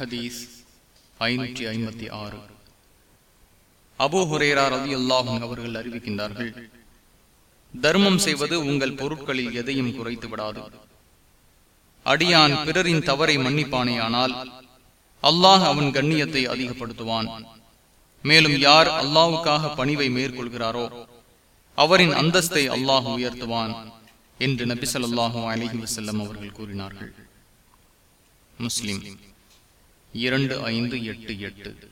ஹதீஸ் ஐநூற்றி ஐம்பத்தி ஆறு. அபு ஹுரேரா ரவி அல்லாஹும் அவர்கள் அறிவிக்கின்றார்கள் தர்மம் செய்வது உங்கள் பொருட்களில் எதையும் குறைத்து விடாது. அடியான் பிறரின் தவறை மன்னிப்பானேயானால் அல்லாஹ் அவன் கண்ணியத்தை அதிகப்படுத்துவான். மேலும் யார் அல்லாவுக்காக பணிவை மேற்கொள்கிறாரோ அவரின் அந்தஸ்தை அல்லாஹ் உயர்த்துவான் என்று நபி சொல்லாஹு அலஹி வசல்லம் அவர்கள் கூறினார்கள். முஸ்லிம். இரண்டு ஐந்து எட்டு எட்டு.